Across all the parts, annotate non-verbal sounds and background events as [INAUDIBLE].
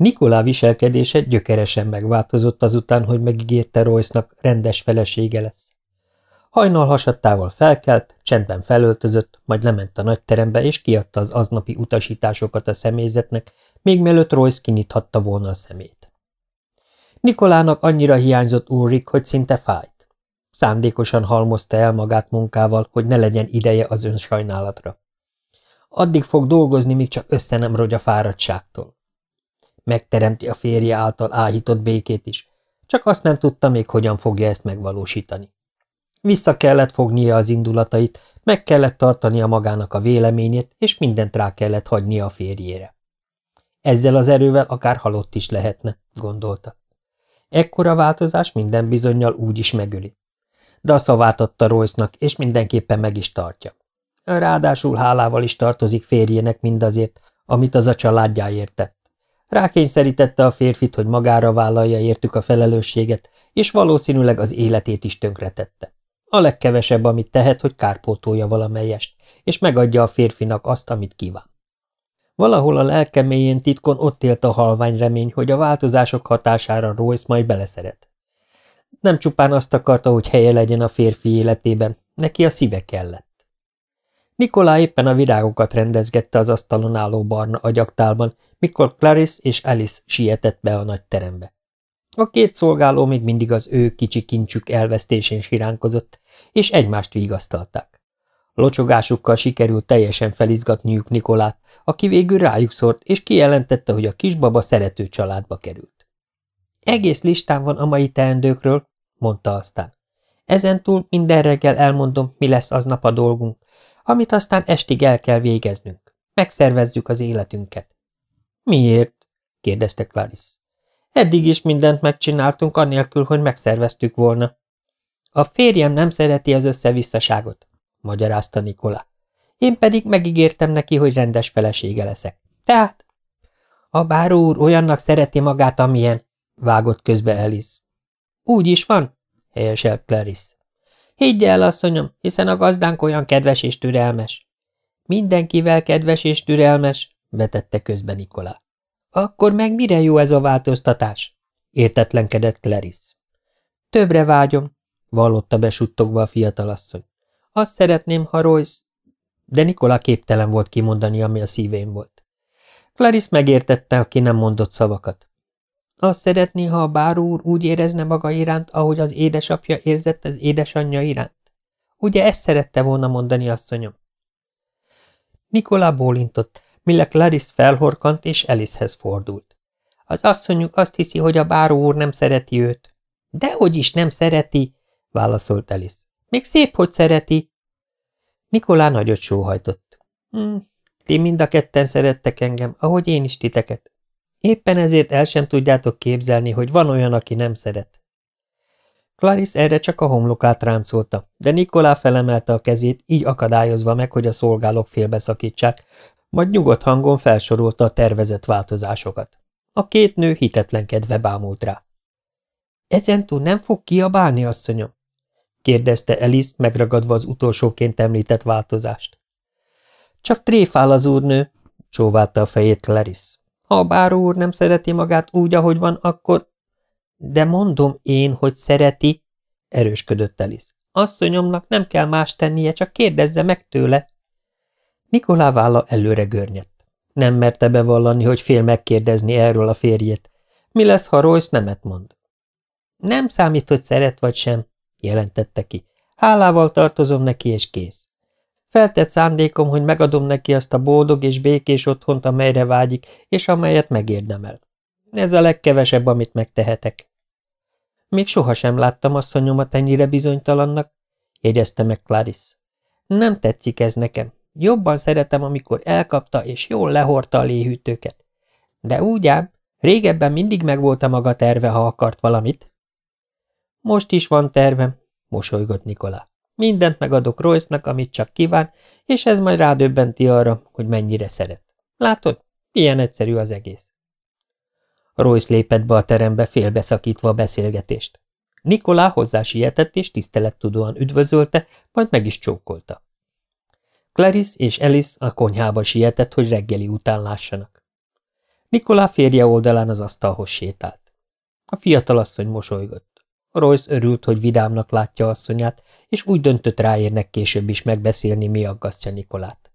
Nikolá viselkedése gyökeresen megváltozott azután, hogy megígérte Royce-nak rendes felesége lesz. Hajnal hasadtával felkelt, csendben felöltözött, majd lement a nagyterembe, és kiadta az aznapi utasításokat a személyzetnek, még mielőtt Royce kinyithatta volna a szemét. Nikolának annyira hiányzott Ulrik, hogy szinte fájt. Szándékosan halmozta el magát munkával, hogy ne legyen ideje az önsajnálatra. Addig fog dolgozni, míg csak össze nem rogy a fáradtságtól. Megteremti a férje által áhított békét is, csak azt nem tudta még, hogyan fogja ezt megvalósítani. Vissza kellett fognia az indulatait, meg kellett tartania magának a véleményét, és mindent rá kellett hagynia a férjére. Ezzel az erővel akár halott is lehetne, gondolta. Ekkora változás minden bizonyal úgy is megöli. De a szavát adta Royce-nak, és mindenképpen meg is tartja. Ráadásul hálával is tartozik férjének mindazért, amit az a családjáért tett. Rákényszerítette a férfit, hogy magára vállalja értük a felelősséget, és valószínűleg az életét is tönkretette. A legkevesebb, amit tehet, hogy kárpótolja valamelyest, és megadja a férfinak azt, amit kíván. Valahol a lelkeméjén titkon ott élt a halvány remény, hogy a változások hatására Royce majd beleszeret. Nem csupán azt akarta, hogy helye legyen a férfi életében, neki a szíve kellett. Nikolá éppen a virágokat rendezgette az asztalon álló barna agyaktálban, mikor Clarice és Alice sietett be a nagy terembe. A két szolgáló még mindig az ő kicsi kincsük elvesztésén siránkozott, és egymást vigasztalták. Locsogásukkal sikerült teljesen felizgatniuk Nikolát, aki végül rájuk szórt, és kijelentette, hogy a kisbaba szerető családba került. Egész listán van a mai teendőkről, mondta aztán. Ezentúl minden reggel elmondom, mi lesz aznap a dolgunk, amit aztán estig el kell végeznünk. Megszervezzük az életünket. Miért? kérdezte Clarice. Eddig is mindent megcsináltunk, anélkül, hogy megszerveztük volna. A férjem nem szereti az összevisszaságot, magyarázta Nikola. Én pedig megígértem neki, hogy rendes felesége leszek. Tehát? A báró úr olyannak szereti magát, amilyen, vágott közbe Alice. Úgy is van, helyeselt Clarice. Higgy el, asszonyom, hiszen a gazdánk olyan kedves és türelmes. Mindenkivel kedves és türelmes, vetette közben Nikola. Akkor meg mire jó ez a változtatás? értetlenkedett Clarice. Többre vágyom, vallotta besuttogva a fiatalasszony. Azt szeretném, ha Royce... De Nikola képtelen volt kimondani, ami a szívén volt. Clarice megértette, aki nem mondott szavakat. Azt szeretné, ha a báró úr úgy érezne maga iránt, ahogy az édesapja érzett az édesanyja iránt? Ugye ezt szerette volna mondani, asszonyom? Nikola bólintott, mire Clarice felhorkant és Alicehez fordult. Az asszonyuk azt hiszi, hogy a báró úr nem szereti őt. Dehogy is nem szereti, válaszolt Alice. Még szép, hogy szereti. Nikolá nagyot sóhajtott. Hm, ti mind a ketten szerettek engem, ahogy én is titeket. Éppen ezért el sem tudjátok képzelni, hogy van olyan, aki nem szeret. Clarice erre csak a homlokát ráncolta, de Nikolá felemelte a kezét, így akadályozva meg, hogy a szolgálók félbeszakítsák, majd nyugodt hangon felsorolta a tervezett változásokat. A két nő hitetlenkedve bámult rá. Ezentúl nem fog kiabálni, asszonyom? kérdezte Elis, megragadva az utolsóként említett változást. Csak tréfál az úrnő, csóválta a fejét Clarice. Ha a báró úr nem szereti magát úgy, ahogy van, akkor... De mondom én, hogy szereti, erősködött Alice. Asszonyomnak nem kell más tennie, csak kérdezze meg tőle. Nikolá válla előre görnyedt. Nem merte bevallani, hogy fél megkérdezni erről a férjét. Mi lesz, ha Royce nemet mond? Nem számít, hogy szeret vagy sem, jelentette ki. Hálával tartozom neki, és kész. Feltett szándékom, hogy megadom neki azt a boldog és békés otthont, amelyre vágyik, és amelyet megérdemel. Ez a legkevesebb, amit megtehetek. Még sohasem láttam asszonyomat ennyire bizonytalannak, jegyezte meg Clarice. Nem tetszik ez nekem. Jobban szeretem, amikor elkapta és jól lehorta a léhűtőket. De úgy ám, régebben mindig megvolt a maga terve, ha akart valamit. Most is van tervem, mosolygott Nikolá. Mindent megadok Royce-nak, amit csak kíván, és ez majd rádöbbenti arra, hogy mennyire szeret. Látod? Ilyen egyszerű az egész. Royce lépett be a terembe, félbeszakítva a beszélgetést. Nikolá hozzá sietett és tisztelettudóan üdvözölte, majd meg is csókolta. Clarice és Alice a konyhába sietett, hogy reggeli után lássanak. Nikolá férje oldalán az asztalhoz sétált. A fiatalasszony mosolygott. Royce örült, hogy vidámnak látja asszonyát, és úgy döntött ráérnek később is megbeszélni, mi aggasztja Nikolát.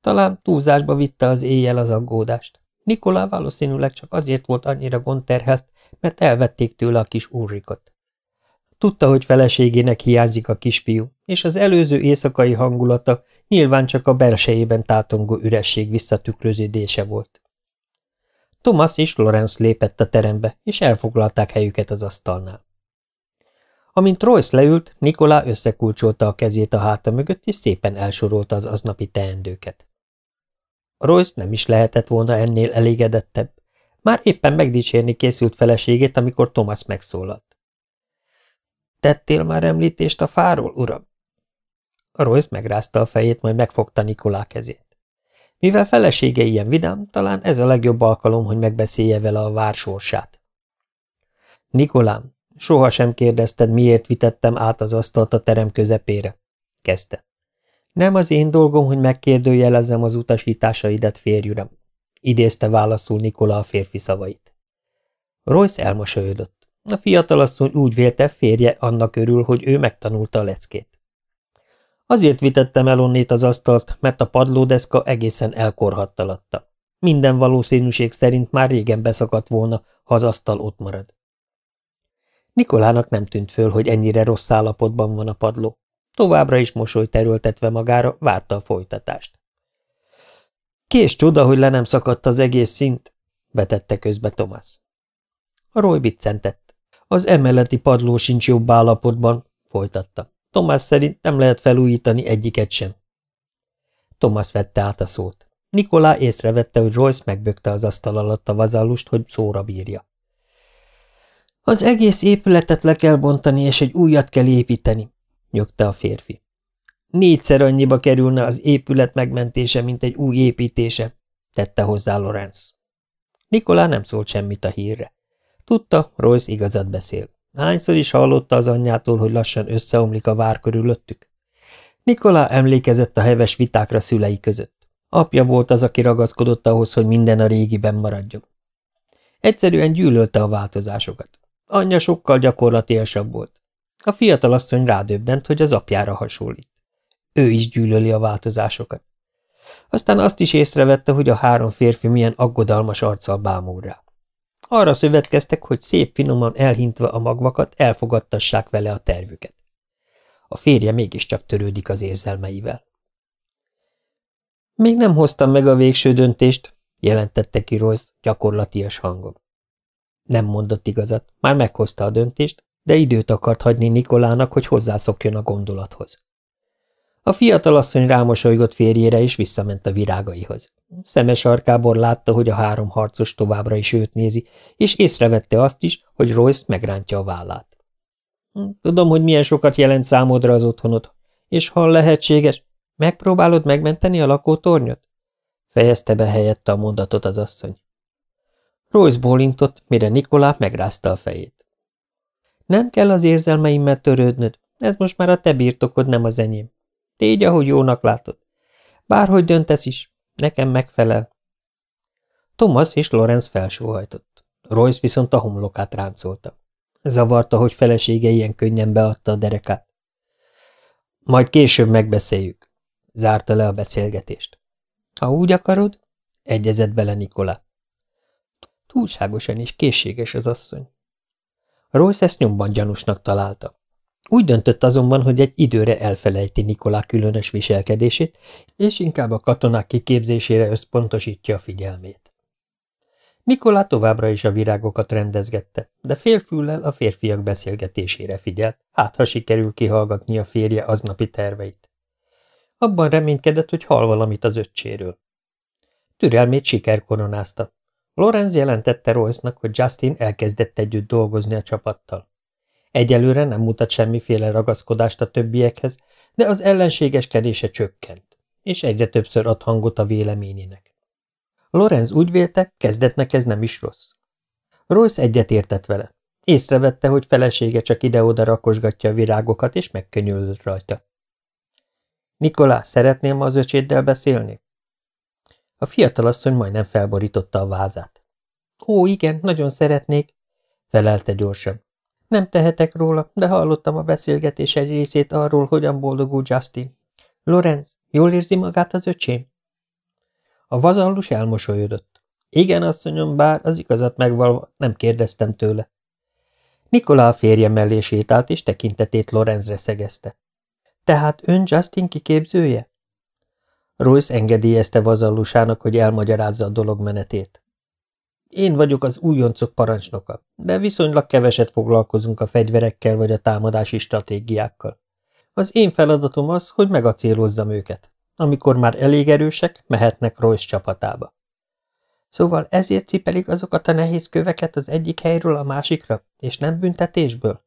Talán túlzásba vitte az éjjel az aggódást. Nikolá valószínűleg csak azért volt annyira gondterhelt, mert elvették tőle a kis Ulrikot. Tudta, hogy feleségének hiányzik a kisfiú, és az előző éjszakai hangulata nyilván csak a belsejében tátongó üresség visszatükröződése volt. Thomas és Lorenz lépett a terembe, és elfoglalták helyüket az asztalnál. Amint Royce leült, Nikolá összekulcsolta a kezét a háta mögött, és szépen elsorolta az aznapi teendőket. Royce nem is lehetett volna ennél elégedettebb. Már éppen megdicsérni készült feleségét, amikor Thomas megszólalt. Tettél már említést a fáról, uram? Royce megrázta a fejét, majd megfogta Nikolá kezét. Mivel felesége ilyen vidám, talán ez a legjobb alkalom, hogy megbeszélje vele a vár sorsát. Nikolám, sohasem kérdezted, miért vitettem át az asztalt a terem közepére, kezdte. Nem az én dolgom, hogy megkérdőjelezzem az utasításaidat, férjürem, idézte válaszul Nikola a férfi szavait. Royce elmosolyodott. A fiatalasszony úgy vélte, férje annak örül, hogy ő megtanulta a leckét. Azért vitettem el onnét az asztalt, mert a padlódeszka egészen elkorhattalatta. Minden valószínűség szerint már régen beszakadt volna, ha az asztal ott marad. Nikolának nem tűnt föl, hogy ennyire rossz állapotban van a padló. Továbbra is mosoly terültetve magára, várta a folytatást. Kés csoda, hogy le nem szakadt az egész szint, vetette közbe Thomas. A Roy biccentett. Az emeleti padló sincs jobb állapotban, folytatta. Thomas szerint nem lehet felújítani egyiket sem. Thomas vette át a szót. Nikolá észrevette, hogy Royce megbökte az asztal alatt a vazallust, hogy szóra bírja. Az egész épületet le kell bontani, és egy újat kell építeni, nyögte a férfi. Négyszer annyiba kerülne az épület megmentése, mint egy új építése, tette hozzá Lorenz. Nikolá nem szólt semmit a hírre. Tudta, Royce igazat beszél. Hányszor is hallotta az anyjától, hogy lassan összeomlik a vár körülöttük? Nikolá emlékezett a heves vitákra szülei között. Apja volt az, aki ragaszkodott ahhoz, hogy minden a régiben maradjon. Egyszerűen gyűlölte a változásokat. Anyja sokkal gyakorlatilasabb volt. A fiatal asszony rádöbbent, hogy az apjára hasonlít. Ő is gyűlöli a változásokat. Aztán azt is észrevette, hogy a három férfi milyen aggodalmas arccal bámul rá. Arra szövetkeztek, hogy szép finoman elhintve a magvakat elfogadtassák vele a tervüket. A férje mégiscsak törődik az érzelmeivel. Még nem hoztam meg a végső döntést, jelentette ki Royce gyakorlatias hangon. Nem mondott igazat, már meghozta a döntést, de időt akart hagyni Nikolának, hogy hozzászokjon a gondolathoz. A fiatal asszony rámosolygott férjére, és visszament a virágaihoz. Szemes arkából látta, hogy a három harcos továbbra is őt nézi, és észrevette azt is, hogy Royce megrántja a vállát. Tudom, hogy milyen sokat jelent számodra az otthonod, és ha lehetséges, megpróbálod megmenteni a lakótornyot? Fejezte be helyette a mondatot az asszony. Royce bólintott, mire Nikolá megrázta a fejét. Nem kell az érzelmeimmel törődnöd, ez most már a te birtokod, nem az enyém. Tégy, ahogy jónak látod. Bárhogy döntesz is, nekem megfelel. Thomas és Lorenz felsóhajtott. Royce viszont a homlokát ráncolta. Zavarta, hogy felesége ilyen könnyen beadta a derekát. Majd később megbeszéljük. Zárta le a beszélgetést. Ha úgy akarod, egyezett bele Nikola. Túlságosan is készséges az asszony. Royce ezt nyomban gyanúsnak találta. Úgy döntött azonban, hogy egy időre elfelejti Nikolá különös viselkedését, és inkább a katonák kiképzésére összpontosítja a figyelmét. Nikolá továbbra is a virágokat rendezgette, de félfüllel a férfiak beszélgetésére figyelt, hát ha sikerül kihallgatni a férje aznapi terveit. Abban reménykedett, hogy hall valamit az öccséről. Türelmét siker koronázta. Lorenz jelentette Royce-nak, hogy Justin elkezdett együtt dolgozni a csapattal. Egyelőre nem mutat semmiféle ragaszkodást a többiekhez, de az ellenségeskedése csökkent, és egyre többször ad hangot a véleményének. Lorenz úgy vélte, kezdetnek ez nem is rossz. Royce egyetértett vele. Észrevette, hogy felesége csak ide-oda rakosgatja a virágokat, és megkönyörült rajta. Nikolá, szeretném az öcséddel beszélni? A fiatalasszony majdnem felborította a vázát. Ó, igen, nagyon szeretnék, felelte gyorsan. Nem tehetek róla, de hallottam a beszélgetés egy részét arról, hogyan boldogul Justin. Lorenz, jól érzi magát az öcsém? A vazallus elmosolyodott. Igen, asszonyom, bár az igazat megvalva nem kérdeztem tőle. Nikolá férje mellé sétált, és tekintetét Lorenzre szegezte. Tehát ön Justin kiképzője? Royce engedélyezte vazallusának, hogy elmagyarázza a dolog menetét. Én vagyok az újoncok parancsnoka, de viszonylag keveset foglalkozunk a fegyverekkel vagy a támadási stratégiákkal. Az én feladatom az, hogy megacélozzam őket. Amikor már elég erősek, mehetnek Royce csapatába. Szóval ezért cipelik azokat a nehéz köveket az egyik helyről a másikra, és nem büntetésből?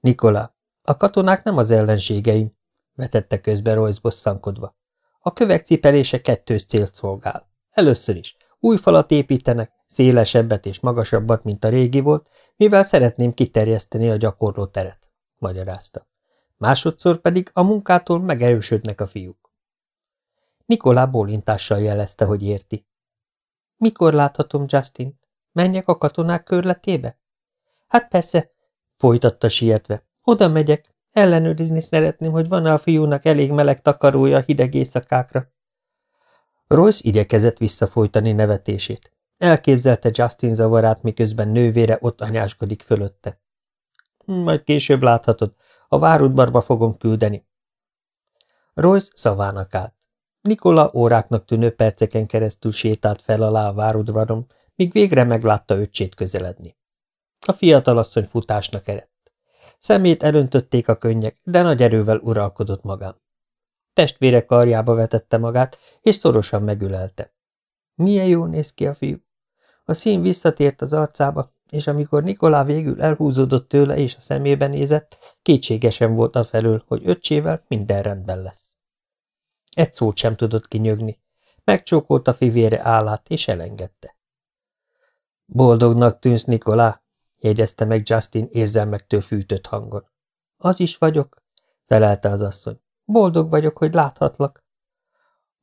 Nikola, a katonák nem az ellenségeim, vetette közbe Royce bosszankodva. A kövek cipelése kettős célt szolgál. Először is, új falat építenek, szélesebbet és magasabbat, mint a régi volt, mivel szeretném kiterjeszteni a gyakorló teret, magyarázta. Másodszor pedig a munkától megerősödnek a fiúk. Nikolá bólintással jelezte, hogy érti. Mikor láthatom Justin? Menjek a katonák körletébe? Hát persze, folytatta sietve. Oda megyek. Ellenőrizni szeretném, hogy van-e a fiúnak elég meleg takarója a hideg éjszakákra. Royce igyekezett visszafolytani nevetését. Elképzelte Justin zavarát, miközben nővére ott anyáskodik fölötte. Majd később láthatod, a várudbarba fogom küldeni. Royce szavának állt. Nikola óráknak tűnő perceken keresztül sétált fel alá a várudvaron, míg végre meglátta öccsét közeledni. A fiatalasszony futásnak eredt. Szemét elöntötték a könnyek, de nagy erővel uralkodott magán. Testvére karjába vetette magát, és szorosan megülelte. Milyen jól néz ki a fiú. A szín visszatért az arcába, és amikor Nikolá végül elhúzódott tőle és a szemébe nézett, kétségesen volt a felől, hogy öccsével minden rendben lesz. Egy szót sem tudott kinyögni. Megcsókolta fivére állát, és elengedte. Boldognak tűnsz, Nikolá, jegyezte meg Justin érzelmektől fűtött hangon. Az is vagyok, felelte az asszony. Boldog vagyok, hogy láthatlak.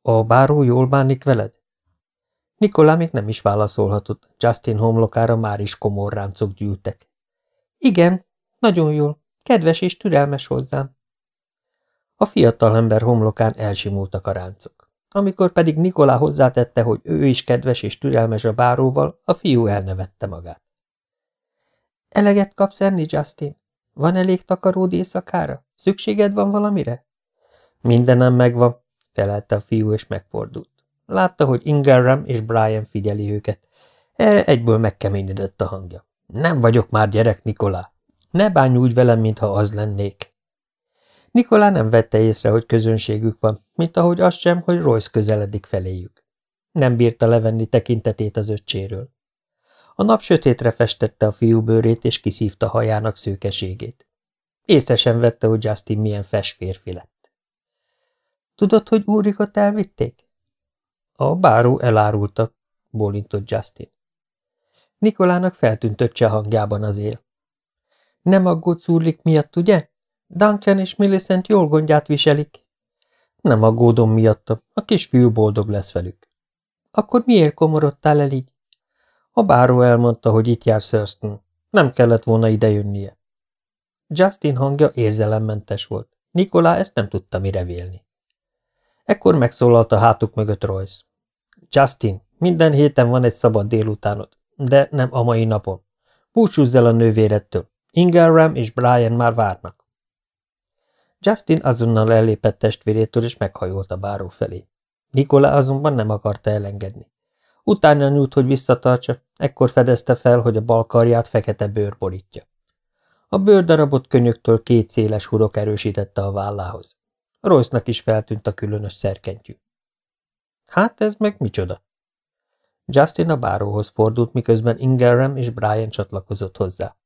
A báró jól bánik veled? Nikolá még nem is válaszolhatott, Justin homlokára már is komor ráncok gyűltek. Igen, nagyon jól, kedves és türelmes hozzám. A fiatal ember homlokán elsimultak a ráncok. Amikor pedig Nikolá hozzátette, hogy ő is kedves és türelmes a báróval, a fiú elnevette magát. Eleget kapsz enni, Justin? Van elég takaród éjszakára? Szükséged van valamire? Mindenem megvan, felelte a fiú, és megfordult. Látta, hogy Ingerram és Brian figyeli őket. Erre egyből megkeményedett a hangja. Nem vagyok már gyerek, Nikolá. Ne bánj úgy velem, mintha az lennék. Nikolá nem vette észre, hogy közönségük van, mint ahogy azt sem, hogy Royce közeledik feléjük. Nem bírta levenni tekintetét az öccséről. A nap sötétre festette a fiú bőrét, és kiszívta hajának szőkeségét. Észre sem vette, hogy Justin milyen fes férfi lett. Tudod, hogy úrikat elvitték? A báró elárulta, bólintott Justin. Nikolának feltűnt öccse hangjában az él. Nem aggódsz úrlik miatt, ugye? Duncan és Millicent jól gondját viselik. Nem aggódom miatta, a kisfiú boldog lesz velük. Akkor miért komorodtál el így? A báró elmondta, hogy itt jár Thurston. Nem kellett volna idejönnie. Justin hangja érzelemmentes volt. Nikolá ezt nem tudta mire vélni. Ekkor megszólalt a hátuk mögött Royce. Justin, minden héten van egy szabad délutánod, de nem a mai napon. Búcsúzz el a nővérettől. Ingelram és Brian már várnak. Justin azonnal ellépett testvérétől, és meghajolt a báró felé. Nikola azonban nem akarta elengedni. Utána nyújt, hogy visszatartsa, ekkor fedezte fel, hogy a bal karját fekete bőr borítja. A bőrdarabot könyöktől két széles hurok erősítette a vállához. Royce-nak is feltűnt a különös szerkentyű. Hát ez meg micsoda? Justin a báróhoz fordult, miközben Ingerram és Brian csatlakozott hozzá.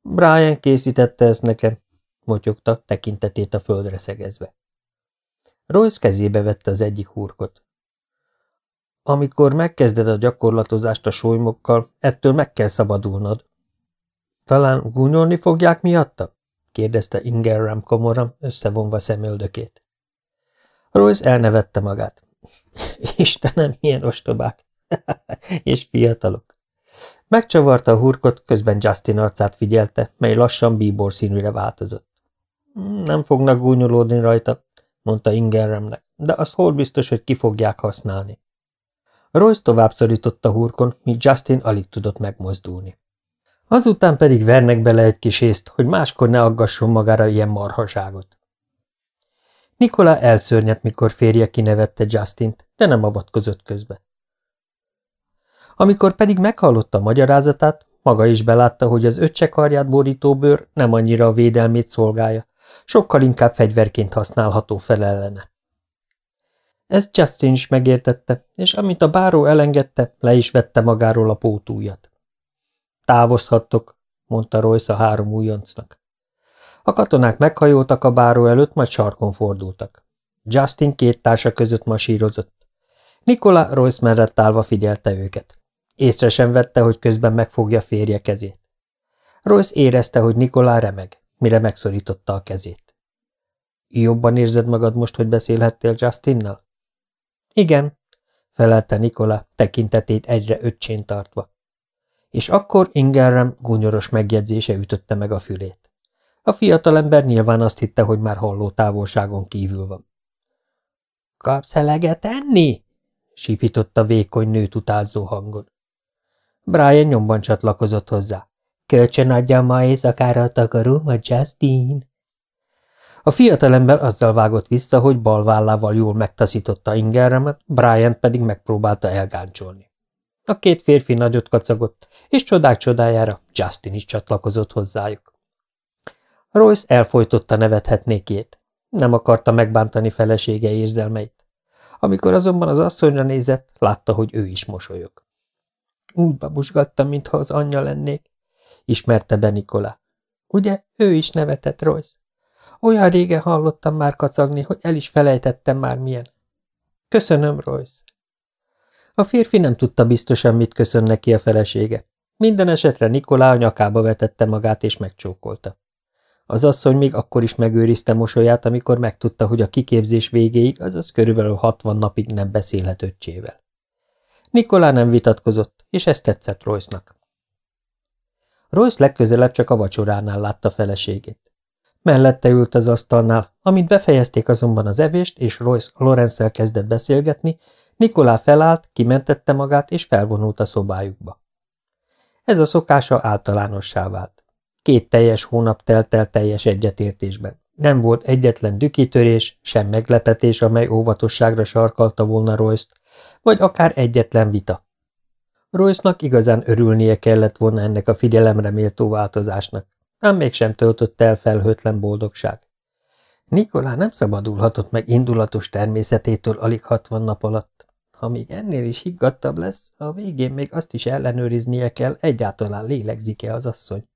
Brian készítette ezt nekem, motyogta, tekintetét a földre szegezve. Royce kezébe vette az egyik hurkot. Amikor megkezded a gyakorlatozást a sólymokkal, ettől meg kell szabadulnod. Talán gúnyolni fogják miatta? kérdezte Ingerram komoran, összevonva szemöldökét. Royce elnevette magát. [LAUGHS] Istenem, milyen ostobák! [LAUGHS] és fiatalok. Megcsavarta a hurkot, közben Justin arcát figyelte, mely lassan bíbor színűre változott. Nem fognak gúnyolódni rajta, mondta Ingeremnek, de az hol biztos, hogy ki fogják használni. Royce tovább szorította hurkon, míg Justin alig tudott megmozdulni. Azután pedig vernek bele egy kis észt, hogy máskor ne aggasson magára ilyen marhaságot. Nikola elszörnyedt, mikor férje kinevette Justint, de nem avatkozott közbe. Amikor pedig meghallotta a magyarázatát, maga is belátta, hogy az öccse karját borító bőr nem annyira a védelmét szolgálja, sokkal inkább fegyverként használható fel ellene. Ezt Justin is megértette, és amint a báró elengedte, le is vette magáról a pótújat. Távozhattok, mondta Royce a három újoncnak. A katonák meghajoltak a báró előtt, majd sarkon fordultak. Justin két társa között masírozott. Nikola Royce mellett állva figyelte őket. Észre sem vette, hogy közben megfogja férje kezét. Royce érezte, hogy Nikola remeg, mire megszorította a kezét. Jobban érzed magad most, hogy beszélhettél Justinnal? Igen, felelte Nikola, tekintetét egyre öccsén tartva. És akkor Ingerem gúnyoros megjegyzése ütötte meg a fülét. A fiatalember nyilván azt hitte, hogy már halló távolságon kívül van. – Kapsz eleget enni? – sípította vékony nőt utázó hangon. Brian nyomban csatlakozott hozzá. – Kölcsön adja ma éjszakára a takaróm a Justin. A fiatalember azzal vágott vissza, hogy bal vállával jól megtaszította Ingerremet, Brian pedig megpróbálta elgáncsolni. A két férfi nagyot kacagott, és csodák csodájára Justin is csatlakozott hozzájuk. Royce elfolytotta nevethetnékét. Nem akarta megbántani felesége érzelmeit. Amikor azonban az asszonyra nézett, látta, hogy ő is mosolyog. Úgy babusgattam, mintha az anyja lennék, ismerte be Nikola. Ugye, ő is nevetett, Royce. Olyan régen hallottam már kacagni, hogy el is felejtettem már milyen. Köszönöm, Royce. A férfi nem tudta biztosan, mit köszön neki a felesége. Minden esetre Nikolá a nyakába vetette magát és megcsókolta. Az asszony még akkor is megőrizte mosolyát, amikor megtudta, hogy a kiképzés végéig, azaz körülbelül 60 napig nem beszélhet öccsével. Nikolá nem vitatkozott, és ezt tetszett Royce-nak. Royce legközelebb csak a vacsoránál látta feleségét. Mellette ült az asztalnál, amint befejezték azonban az evést, és Royce Lorenzel kezdett beszélgetni, Nikolá felállt, kimentette magát, és felvonult a szobájukba. Ez a szokása általánossá vált. Két teljes hónap telt el teljes egyetértésben. Nem volt egyetlen dükitörés, sem meglepetés, amely óvatosságra sarkalta volna royce vagy akár egyetlen vita. royce igazán örülnie kellett volna ennek a figyelemre méltó változásnak, ám mégsem töltött el felhőtlen boldogság. Nikolá nem szabadulhatott meg indulatos természetétől alig hatvan nap alatt. Ha még ennél is higgadtabb lesz, a végén még azt is ellenőriznie kell, egyáltalán lélegzik-e az asszony.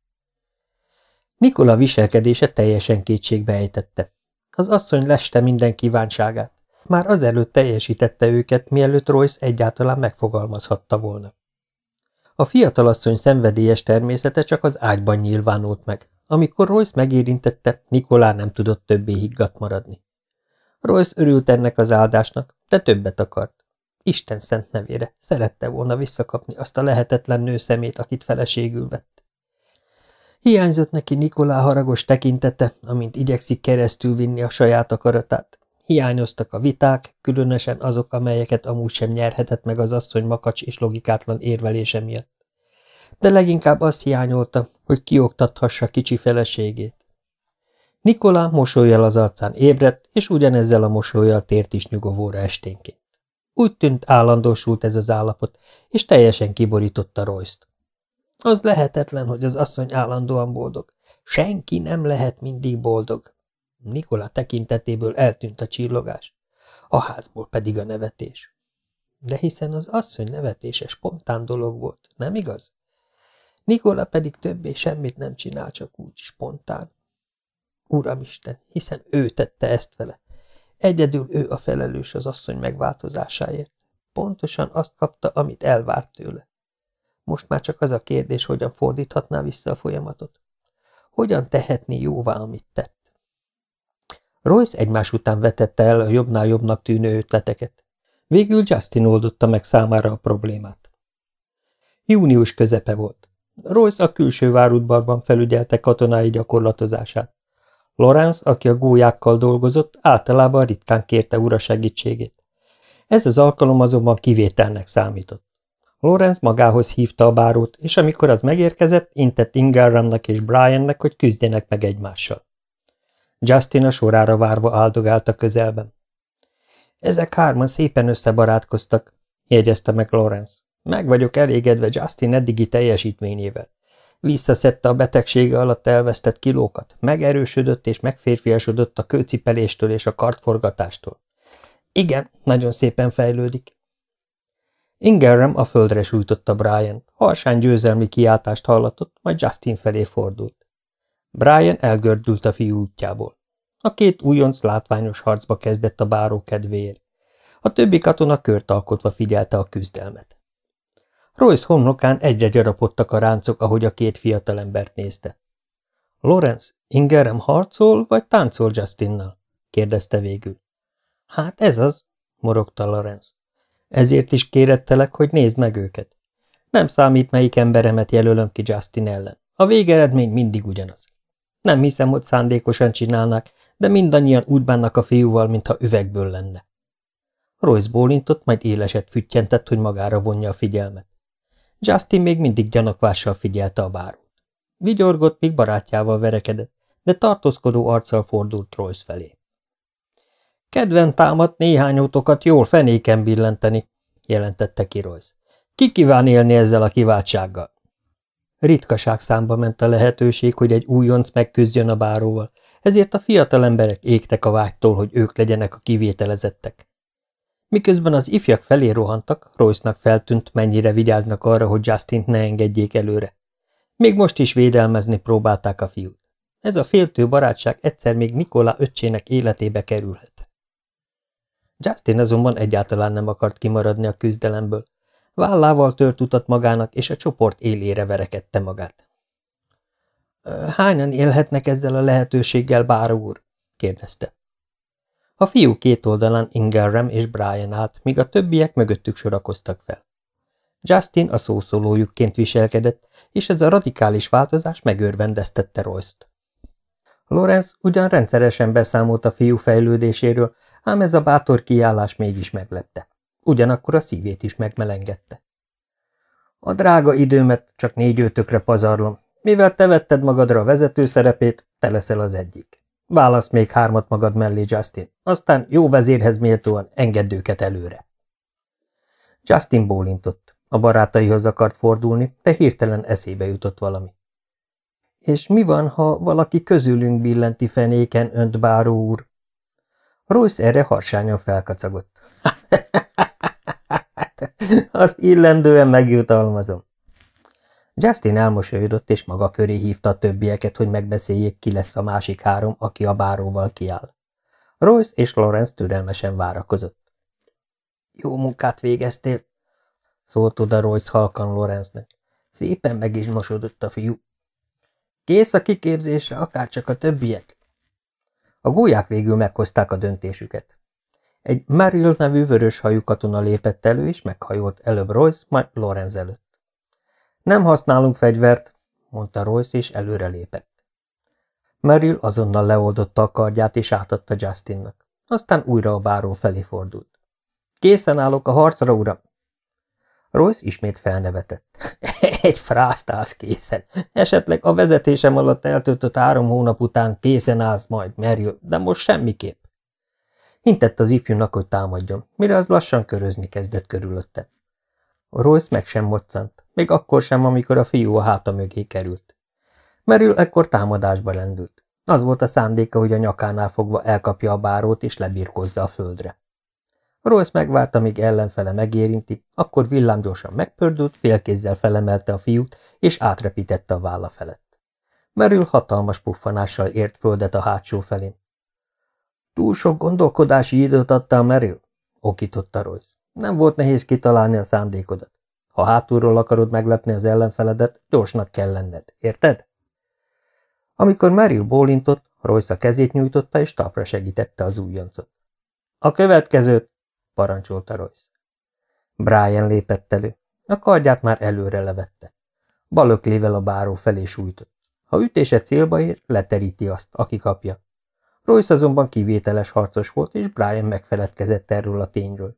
Nikola viselkedése teljesen kétségbe ejtette. Az asszony leste minden kívánságát. Már azelőtt teljesítette őket, mielőtt Royce egyáltalán megfogalmazhatta volna. A fiatalasszony szenvedélyes természete csak az ágyban nyilvánult meg. Amikor Royce megérintette, Nikolá nem tudott többé higgadt maradni. Royce örült ennek az áldásnak, de többet akart. Isten szent nevére szerette volna visszakapni azt a lehetetlen nő szemét, akit feleségül vett. Hiányzott neki Nikolá haragos tekintete, amint igyekszik keresztül vinni a saját akaratát. Hiányoztak a viták, különösen azok, amelyeket amúgy sem nyerhetett meg az asszony makacs és logikátlan érvelése miatt. De leginkább azt hiányolta, hogy kioktathassa kicsi feleségét. Nikolá mosolyjal az arcán ébredt, és ugyanezzel a mosolyjal tért is nyugovóra esténként. Úgy tűnt állandósult ez az állapot, és teljesen kiborította Royce-t. Az lehetetlen, hogy az asszony állandóan boldog. Senki nem lehet mindig boldog. Nikola tekintetéből eltűnt a csillogás, a házból pedig a nevetés. De hiszen az asszony nevetése spontán dolog volt, nem igaz? Nikola pedig többé semmit nem csinál, csak úgy spontán. Uramisten, hiszen ő tette ezt vele. Egyedül ő a felelős az asszony megváltozásáért. Pontosan azt kapta, amit elvárt tőle. Most már csak az a kérdés, hogyan fordíthatná vissza a folyamatot. Hogyan tehetné jóvá, amit tett. Royce egymás után vetette el a jobbnál jobbnak tűnő ötleteket. Végül Justin oldotta meg számára a problémát. Június közepe volt. Royce a külső várudbarban felügyelte katonái gyakorlatozását. Lorenz, aki a gólyákkal dolgozott, általában ritkán kérte ura segítségét. Ez az alkalom azonban kivételnek számított. Lorenz magához hívta a bárót, és amikor az megérkezett, intett Ingerramnak és Briannek, hogy küzdjenek meg egymással. Justin a sorára várva áldogált a közelben. Ezek hárman szépen összebarátkoztak, jegyezte meg Lorenz. Meg vagyok elégedve Justin eddigi teljesítményével. Visszaszedte a betegsége alatt elvesztett kilókat, megerősödött és megférfiasodott a kőcipeléstől és a kartforgatástól. Igen, nagyon szépen fejlődik. Ingerem a földre sújtotta Brian, harsány győzelmi kiáltást hallatott, majd Justin felé fordult. Brian elgördült a fiú útjából. A két újonc látványos harcba kezdett a báró kedvéért. A többi katona kört alkotva figyelte a küzdelmet. Royce homlokán egyre gyarapodtak a ráncok, ahogy a két fiatalembert nézte. Lorenz, Ingerem harcol, vagy táncol Justinnal? kérdezte végül. Hát ez az, morogta Lorenz. Ezért is kérettelek, hogy nézd meg őket. Nem számít, melyik emberemet jelölöm ki Justin ellen. A végeredmény mindig ugyanaz. Nem hiszem, hogy szándékosan csinálnak, de mindannyian úgy bánnak a fiúval, mintha üvegből lenne. Royce bólintott, majd éleset füttyentett, hogy magára vonja a figyelmet. Justin még mindig gyanakvással figyelte a bárót. Vigyorgott, míg barátjával verekedett, de tartózkodó arccal fordult Royce felé. Kedven támadt néhány ótokat jól fenéken billenteni, jelentette ki Royce. Ki kíván élni ezzel a kiváltsággal? Ritkaság számba ment a lehetőség, hogy egy újonc megküzdjön a báróval, ezért a fiatal emberek égtek a vágytól, hogy ők legyenek a kivételezettek. Miközben az ifjak felé rohantak, Royce-nak feltűnt, mennyire vigyáznak arra, hogy Justint ne engedjék előre. Még most is védelmezni próbálták a fiút. Ez a féltő barátság egyszer még Nikola öccsének életébe kerülhet. Justin azonban egyáltalán nem akart kimaradni a küzdelemből. Vállával tört utat magának, és a csoport élére verekedte magát. Hányan élhetnek ezzel a lehetőséggel, bár úr? kérdezte. A fiú két oldalán Ingerem és Brian állt, míg a többiek mögöttük sorakoztak fel. Justin a szószólójukként viselkedett, és ez a radikális változás megörvendeztette Royce-t. Lorenz ugyan rendszeresen beszámolt a fiú fejlődéséről, ám ez a bátor kiállás mégis meglepte. Ugyanakkor a szívét is megmelengedte. A drága időmet csak négy ötökre pazarlom. Mivel te vetted magadra a vezető szerepét, te leszel az egyik. Válasz még hármat magad mellé, Justin, aztán jó vezérhez méltóan engedd őket előre. Justin bólintott. A barátaihoz akart fordulni, de hirtelen eszébe jutott valami. És mi van, ha valaki közülünk billenti fenéken önt, báró úr? Royce erre harsányan felkacagott. [LAUGHS] [LAUGHS] Azt illendően megjutalmazom. Justin elmosolyodott, és maga köré hívta a többieket, hogy megbeszéljék, ki lesz a másik három, aki a báróval kiáll. Royce és Lawrence türelmesen várakozott. Jó munkát végeztél, szólt oda Royce halkan Lawrence-nek. Szépen meg is mosodott a fiú. Kész a kiképzésre, akárcsak a többiek. A gólyák végül meghozták a döntésüket. Egy Merrill nevű vörös hajú katona lépett elő, és meghajolt előbb Royce, majd Lorenz előtt. Nem használunk fegyvert, mondta Royce, és előre lépett. Merrill azonnal leoldotta a kardját, és átadta Justinnak. Aztán újra a báró felé fordult. Készen állok a harcra, uram. Royce ismét felnevetett. [LAUGHS] Egy frászt állsz készen. Esetleg a vezetésem alatt eltöltött három hónap után készen állsz majd, Merrill, de most semmiképp. Hintett az ifjúnak, hogy támadjon, mire az lassan körözni kezdett körülötte. Royce meg sem moccant, még akkor sem, amikor a fiú a háta mögé került. Merül ekkor támadásba lendült. Az volt a szándéka, hogy a nyakánál fogva elkapja a bárót és lebirkozza a földre. Royce megvárta, míg ellenfele megérinti, akkor villámgyorsan megpördült, félkézzel felemelte a fiút, és átrepítette a válla felett. Merül hatalmas puffanással ért földet a hátsó felén. Túl sok gondolkodási időt adtál, Merül? okította Royce. Nem volt nehéz kitalálni a szándékodat. Ha hátulról akarod meglepni az ellenfeledet, gyorsnak kell lenned, érted? Amikor Merrill bólintott, Royce a kezét nyújtotta, és talpra segítette az újoncot. A következőt, parancsolta Royce. Brian lépett elő. A kardját már előre levette. Balöklével a báró felé sújtott. Ha ütése célba ér, leteríti azt, aki kapja. Royce azonban kivételes harcos volt, és Brian megfeledkezett erről a tényről.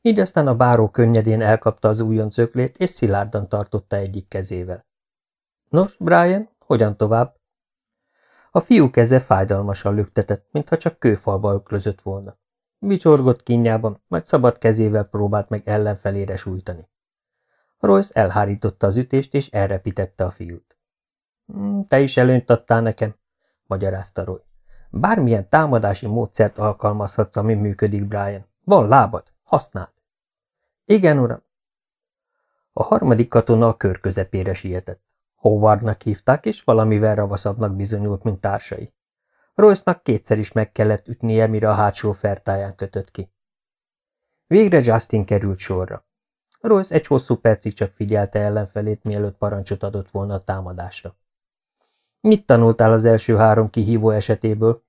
Így aztán a báró könnyedén elkapta az újon öklét, és szilárdan tartotta egyik kezével. Nos, Brian, hogyan tovább? A fiú keze fájdalmasan lüktetett, mintha csak kőfalba öklözött volna. Vicsorgott kínjában, majd szabad kezével próbált meg ellenfelére sújtani. Royce elhárította az ütést, és elrepítette a fiút. Hmm, – Te is előnyt adtál nekem – magyarázta Roy. – Bármilyen támadási módszert alkalmazhatsz, ami működik, Brian. Van lábad, használd. – Igen, uram. A harmadik katona a kör közepére sietett. Howardnak hívták, és valamivel ravaszabbnak bizonyult, mint társai. Royce-nak kétszer is meg kellett ütnie, mire a hátsó fertáján kötött ki. Végre Justin került sorra. Royce egy hosszú percig csak figyelte ellenfelét, mielőtt parancsot adott volna a támadásra. Mit tanultál az első három kihívó esetéből?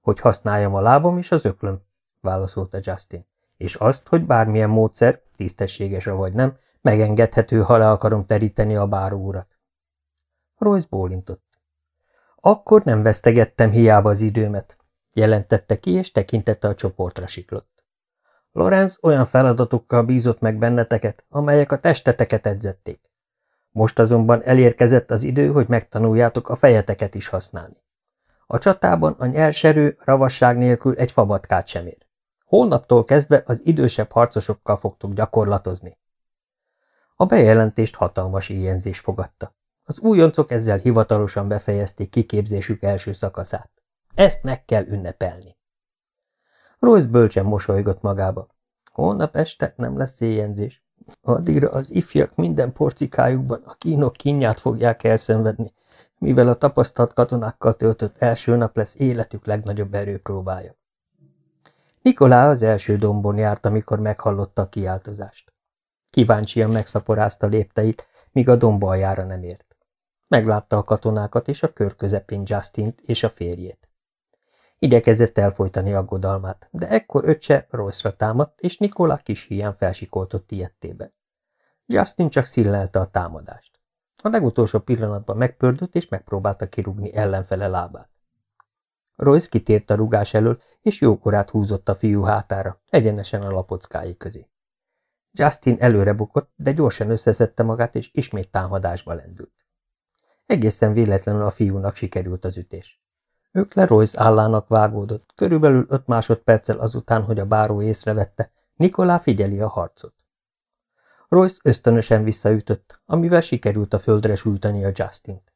Hogy használjam a lábam és az öklöm, válaszolta Justin. És azt, hogy bármilyen módszer, tisztességes vagy nem, megengedhető, ha le akarom teríteni a báró urat. Royce bólintott. Akkor nem vesztegettem hiába az időmet, jelentette ki, és tekintette a csoportra siklott. Lorenz olyan feladatokkal bízott meg benneteket, amelyek a testeteket edzették. Most azonban elérkezett az idő, hogy megtanuljátok a fejeteket is használni. A csatában a nyerserő ravasság nélkül egy fabatkát sem ér. Holnaptól kezdve az idősebb harcosokkal fogtok gyakorlatozni. A bejelentést hatalmas éjjenzés fogadta. Az újoncok ezzel hivatalosan befejezték kiképzésük első szakaszát. Ezt meg kell ünnepelni. Royce bölcsen mosolygott magába. Holnap este nem lesz éjjenzés. Addigra az ifjak minden porcikájukban a kínok kínját fogják elszenvedni, mivel a tapasztalt katonákkal töltött első nap lesz életük legnagyobb erőpróbája. Nikolá az első dombon járt, amikor meghallotta a kiáltozást. Kíváncsian megszaporázta lépteit, míg a domba aljára nem ért. Meglátta a katonákat és a kör közepén Justint és a férjét. Igyekezett elfolytani aggodalmát, de ekkor öccse Royce-ra támadt, és Nikola kis hián felsikoltott ilyettében. Justin csak szillelte a támadást. A legutolsó pillanatban megpördött, és megpróbálta kirúgni ellenfele lábát. Royce kitért a rugás elől, és jókorát húzott a fiú hátára, egyenesen a lapockái közé. Justin előre bukott, de gyorsan összeszedte magát, és ismét támadásba lendült. Egészen véletlenül a fiúnak sikerült az ütés. Ökle Royce állának vágódott, körülbelül öt másodperccel azután, hogy a báró észrevette, Nikolá figyeli a harcot. Royce ösztönösen visszaütött, amivel sikerült a földre sújtani a Justint.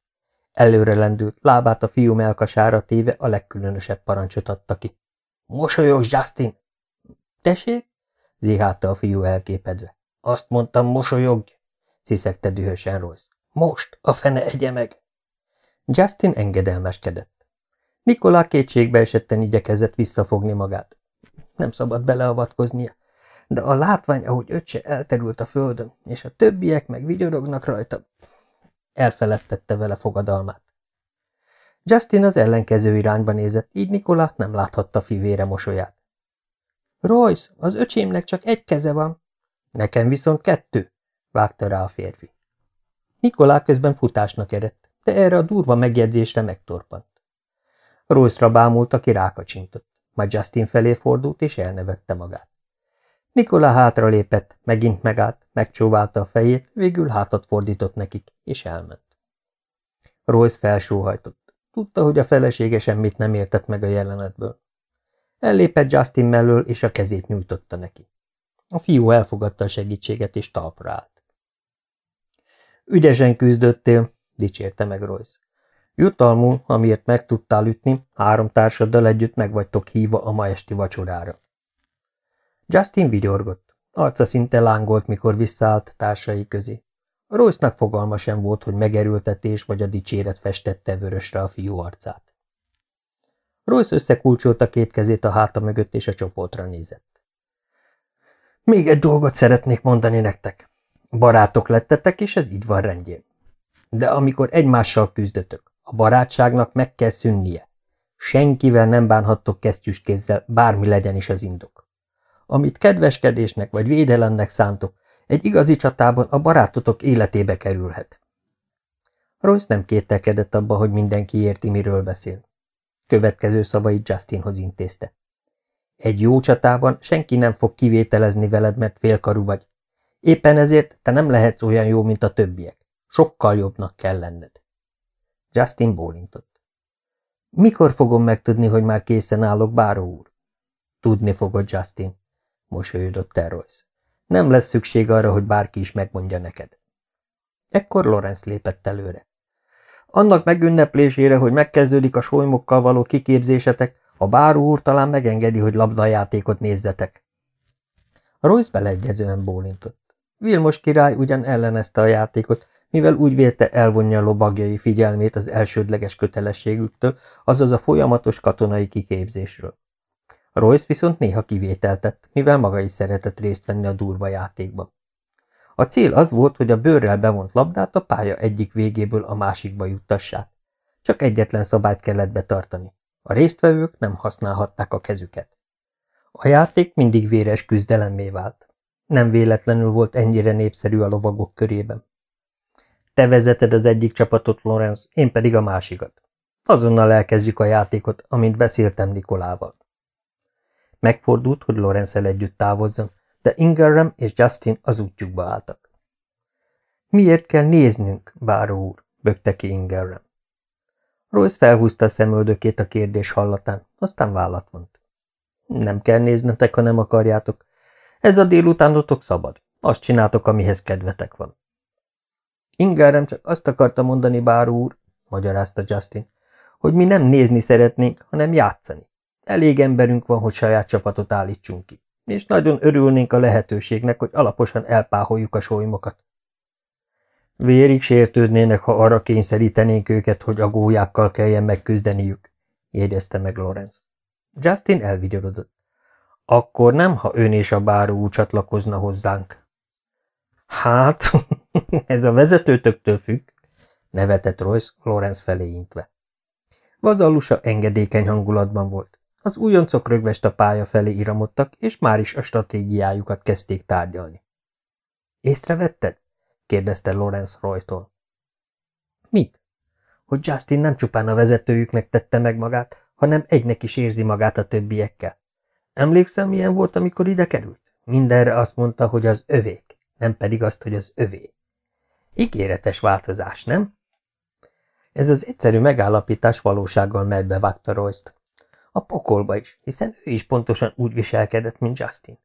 Előre lendült, lábát a fiú melkasára téve a legkülönösebb parancsot adta ki. – Mosolyogsz, Justin! – Tessék? – zihálta a fiú elképedve. – Azt mondtam, mosolyogj! – sziszegte dühösen Royce. Most, a fene egye meg! Justin engedelmeskedett. Nikolá kétségbe esetten igyekezett visszafogni magát. Nem szabad beleavatkoznia, de a látvány, ahogy öccse elterült a földön, és a többiek meg vigyorognak rajta, elfeledtette vele fogadalmát. Justin az ellenkező irányba nézett, így Nikola nem láthatta fivére mosolyát. Royce, az öcsémnek csak egy keze van. Nekem viszont kettő, vágta rá a férfi. Nikolá közben futásnak eredt, de erre a durva megjegyzésre megtorpant. Royce-ra bámult, aki rákacsintott, majd Justin felé fordult, és elnevette magát. Nikolá hátra lépett, megint megállt, megcsóválta a fejét, végül hátat fordított nekik, és elment. Royce felsóhajtott. Tudta, hogy a felesége semmit nem értett meg a jelenetből. Ellépett Justin mellől, és a kezét nyújtotta neki. A fiú elfogadta a segítséget, és talpra állt. Ügyesen küzdöttél, dicsérte meg Royce. Jutalmul, amiért meg tudtál ütni, három társaddal együtt meg vagytok hívva a ma esti vacsorára. Justin vigyorgott. Arca szinte lángolt, mikor visszaállt társai közé. Royce-nak fogalma sem volt, hogy megerőltetés vagy a dicséret festette vörösre a fiú arcát. Royce összekulcsolta két kezét a háta mögött, és a csoportra nézett. Még egy dolgot szeretnék mondani nektek. Barátok lettetek, és ez így van rendjén. De amikor egymással küzdötök, a barátságnak meg kell szűnnie. Senkivel nem bánhattok kesztyűs kézzel, bármi legyen is az indok. amit kedveskedésnek vagy védelemnek szántok, egy igazi csatában a barátotok életébe kerülhet. Royce nem kételkedett abba, hogy mindenki érti, miről beszél. Következő szavait Justinhoz intézte. Egy jó csatában senki nem fog kivételezni veled, mert félkarú vagy. Éppen ezért te nem lehetsz olyan jó, mint a többiek. Sokkal jobbnak kell lenned. Justin bólintott. Mikor fogom megtudni, hogy már készen állok, báró úr? Tudni fogod, Justin, mosolyodott el. Nem lesz szükség arra, hogy bárki is megmondja neked. Ekkor Lorenz lépett előre. Annak megünneplésére, hogy megkezdődik a solymokkal való kiképzésetek, a báró úr talán megengedi, hogy labdajátékot nézzetek. Royce beleegyezően bólintott. Vilmos király ugyan ellenezte a játékot, mivel úgy vélte elvonja a lobagjai figyelmét az elsődleges kötelességüktől, azaz a folyamatos katonai kiképzésről. Royce viszont néha kivételtett, mivel maga is szeretett részt venni a durva játékban. A cél az volt, hogy a bőrrel bevont labdát a pálya egyik végéből a másikba juttassák. Csak egyetlen szabályt kellett betartani. A résztvevők nem használhatták a kezüket. A játék mindig véres küzdelemmé vált. Nem véletlenül volt ennyire népszerű a lovagok körében. Te vezeted az egyik csapatot, Lorenz, én pedig a másikat. Azonnal elkezdjük a játékot, amint beszéltem Nikolával. Megfordult, hogy Lorenzel együtt távozzon, de Ingram és Justin az útjukba álltak. Miért kell néznünk, báró úr? bökte ki Ingram. Royce felhúzta a szemöldökét a kérdés hallatán, aztán vállat vont. Nem kell néznetek, ha nem akarjátok. Ez a délutánotok szabad. Azt csináltok, amihez kedvetek van. Ingerem csak azt akarta mondani, báró úr, magyarázta Justin, hogy mi nem nézni szeretnénk, hanem játszani. Elég emberünk van, hogy saját csapatot állítsunk ki, és nagyon örülnénk a lehetőségnek, hogy alaposan elpáholjuk a sólymokat. Vérig sértődnének, ha arra kényszerítenénk őket, hogy a gólyákkal kelljen megküzdeniük, jegyezte meg Lorenz. Justin elvigyorodott. Akkor nem, ha ön és a báró csatlakozna hozzánk. Hát, ez a vezetőtöktől függ, nevetett Royce Lorenz felé intve. Vazallusa engedékeny hangulatban volt. Az újoncok rögvest a pálya felé iramodtak, és már is a stratégiájukat kezdték tárgyalni. Észrevetted? kérdezte Lorenz Roytól. Mit? Hogy Justin nem csupán a vezetőjüknek tette meg magát, hanem egynek is érzi magát a többiekkel. Emlékszem, milyen volt, amikor ide került? Mindenre azt mondta, hogy az övék, nem pedig azt, hogy az övé. Ígéretes változás, nem? Ez az egyszerű megállapítás valósággal melbevágta Royce-t. A pokolba is, hiszen ő is pontosan úgy viselkedett, mint Justin.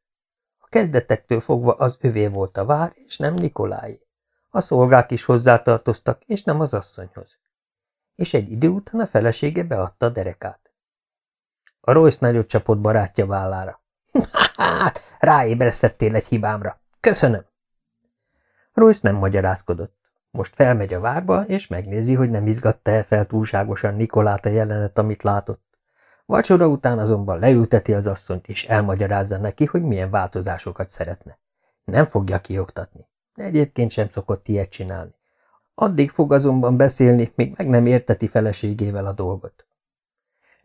A kezdetektől fogva az övé volt a vár, és nem Nikolái. A szolgák is hozzátartoztak, és nem az asszonyhoz. És egy idő után a felesége beadta a derekát. A Royce nagyot csapott barátja vállára. [LAUGHS] Hát, ráébresztettél egy hibámra. Köszönöm. Royce nem magyarázkodott. Most felmegy a várba, és megnézi, hogy nem izgatta-e fel túlságosan Nikolát a jelenet, amit látott. Vacsora után azonban leülteti az asszonyt, és elmagyarázza neki, hogy milyen változásokat szeretne. Nem fogja kioktatni. Egyébként sem szokott ilyet csinálni. Addig fog azonban beszélni, míg meg nem érteti feleségével a dolgot.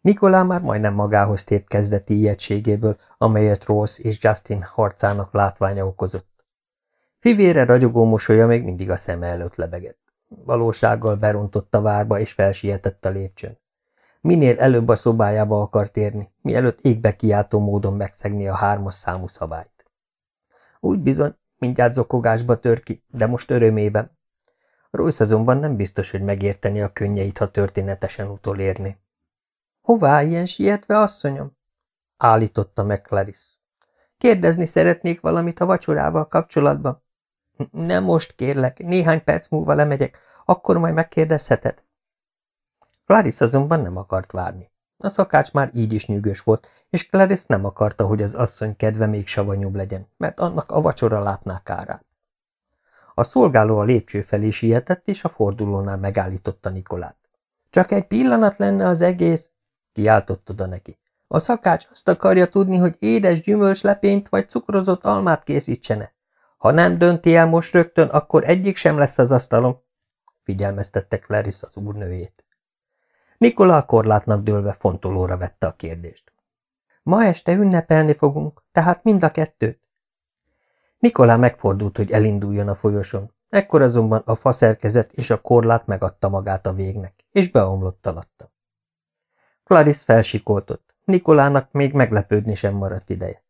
Nikolá már majdnem magához tért kezdeti ijegységéből, amelyet Ross és Justin harcának látványa okozott. Fivére ragyogó mosolya még mindig a szeme előtt lebegett. Valósággal berontott a várba, és felsietett a lépcsőn. Minél előbb a szobájába akart érni, mielőtt égbe kiáltó módon megszegni a hármas számú szabályt. Úgy bizony, mindjárt zokogásba tör ki, de most örömében. Royce azonban nem biztos, hogy megérteni a könnyeit, ha történetesen utolérni. Hová ilyen sietve, asszonyom? állította meg Clarice. Kérdezni szeretnék valamit a vacsorával kapcsolatban. Nem most, kérlek, néhány perc múlva lemegyek, akkor majd megkérdezheted. Clarice azonban nem akart várni. A szakács már így is nyűgös volt, és Clarice nem akarta, hogy az asszony kedve még savanyúbb legyen, mert annak a vacsora látná kárát. A szolgáló a lépcső felé sietett, és a fordulónál megállította Nikolát. Csak egy pillanat lenne az egész, kiáltott oda neki. A szakács azt akarja tudni, hogy édes gyümölcslepényt vagy cukrozott almát készítsene. Ha nem dönti el most rögtön, akkor egyik sem lesz az asztalon, figyelmeztette Clarice az úrnőjét. Nikola korlátnak dőlve fontolóra vette a kérdést. Ma este ünnepelni fogunk, tehát mind a kettőt. Nikolá megfordult, hogy elinduljon a folyosón. Ekkor azonban a faszerkezet és a korlát megadta magát a végnek, és beomlott alatta. Clarice felsikoltott. Nikolának még meglepődni sem maradt ideje.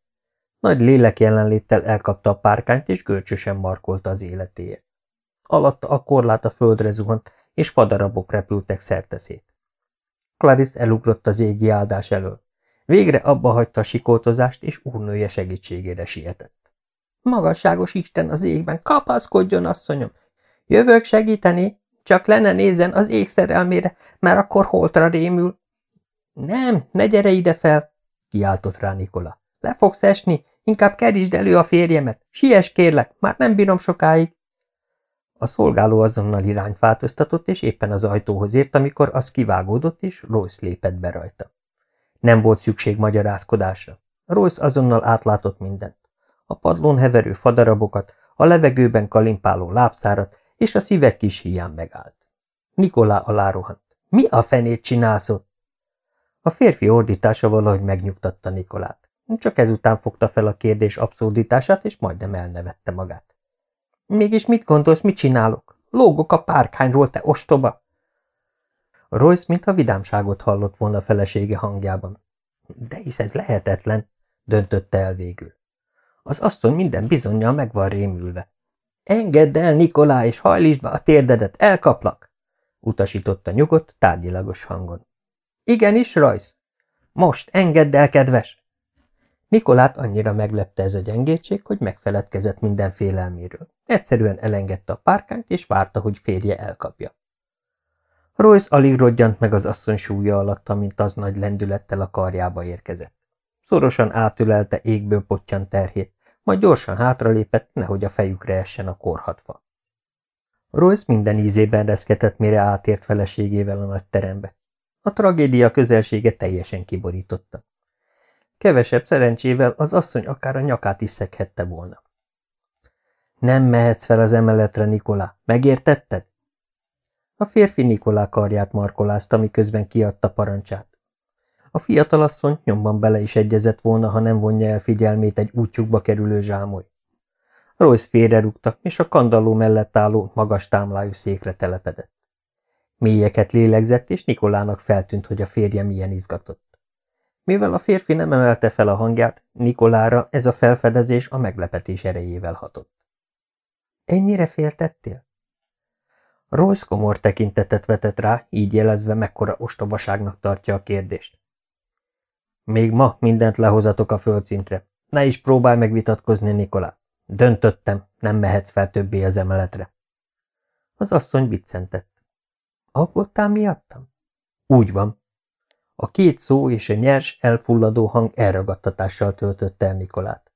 Nagy lélek jelenléttel elkapta a párkányt, és gölcsösen markolta az életéért. Alatta a korlát a földre zuhant, és fadarabok repültek szerteszét. Clarice elugrott az égi áldás elől. Végre abba hagyta a sikoltozást, és úrnője segítségére sietett. Magasságos Isten az égben, kapaszkodjon, asszonyom! Jövök segíteni, csak lenne nézzen az ég szerelmére, mert akkor holtra rémül. Nem, ne gyere ide fel, kiáltott rá Nikola. Le fogsz esni, inkább kerítsd elő a férjemet. Siess kérlek, már nem bírom sokáig. A szolgáló azonnal irányt változtatott, és éppen az ajtóhoz ért, amikor az kivágódott, és Royce lépett be rajta. Nem volt szükség magyarázkodásra. Royce azonnal átlátott mindent. A padlón heverő fadarabokat, a levegőben kalimpáló lábszárat, és a szívek kis hián megállt. Nikolá alá rohant. Mi a fenét csinálsz ott? A férfi ordítása valahogy megnyugtatta Nikolát. Csak ezután fogta fel a kérdés abszurditását, és majdnem elnevette magát. Mégis mit gondolsz, mit csinálok? Lógok a párkányról, te ostoba! Royce mintha vidámságot hallott volna felesége hangjában. De hisz ez lehetetlen, döntötte el végül. Az asszony minden bizonyal meg van rémülve. Engedd el, Nikolá, és hajlítsd be a térdedet, elkaplak! utasította nyugodt, tárgyilagos hangon. Igenis, Royce? Most, engedd el, kedves! Nikolát annyira meglepte ez a gyengétség, hogy megfeledkezett minden félelméről. Egyszerűen elengedte a párkányt, és várta, hogy férje elkapja. Royce alig rodjant meg az asszony súlya alatt, mint az nagy lendülettel a karjába érkezett. Szorosan átülelte égből pottyan terhét, majd gyorsan hátralépett, nehogy a fejükre essen a korhatfa. Royce minden ízében reszketett, mire átért feleségével a nagy terembe. A tragédia közelsége teljesen kiborította. Kevesebb szerencsével az asszony akár a nyakát is szeghette volna. Nem mehetsz fel az emeletre, Nikolá, megértetted? A férfi Nikolá karját markolázta, miközben kiadta parancsát. A fiatalasszony nyomban bele is egyezett volna, ha nem vonja el figyelmét egy útjukba kerülő zsámoly. Royce félrerúgta, és a kandalló mellett álló, magas támlájú székre telepedett. Mélyeket lélegzett, és Nikolának feltűnt, hogy a férje milyen izgatott. Mivel a férfi nem emelte fel a hangját, Nikolára ez a felfedezés a meglepetés erejével hatott. Ennyire féltettél? Royce komor tekintetet vetett rá, így jelezve mekkora ostobaságnak tartja a kérdést. Még ma mindent lehozatok a földszintre. Ne is próbálj megvitatkozni, Nikolá. Döntöttem, nem mehetsz fel többé az emeletre. Az asszony viccentett. Aggódtál miattam? Úgy van. A két szó és a nyers, elfulladó hang elragadtatással töltötte el Nikolát.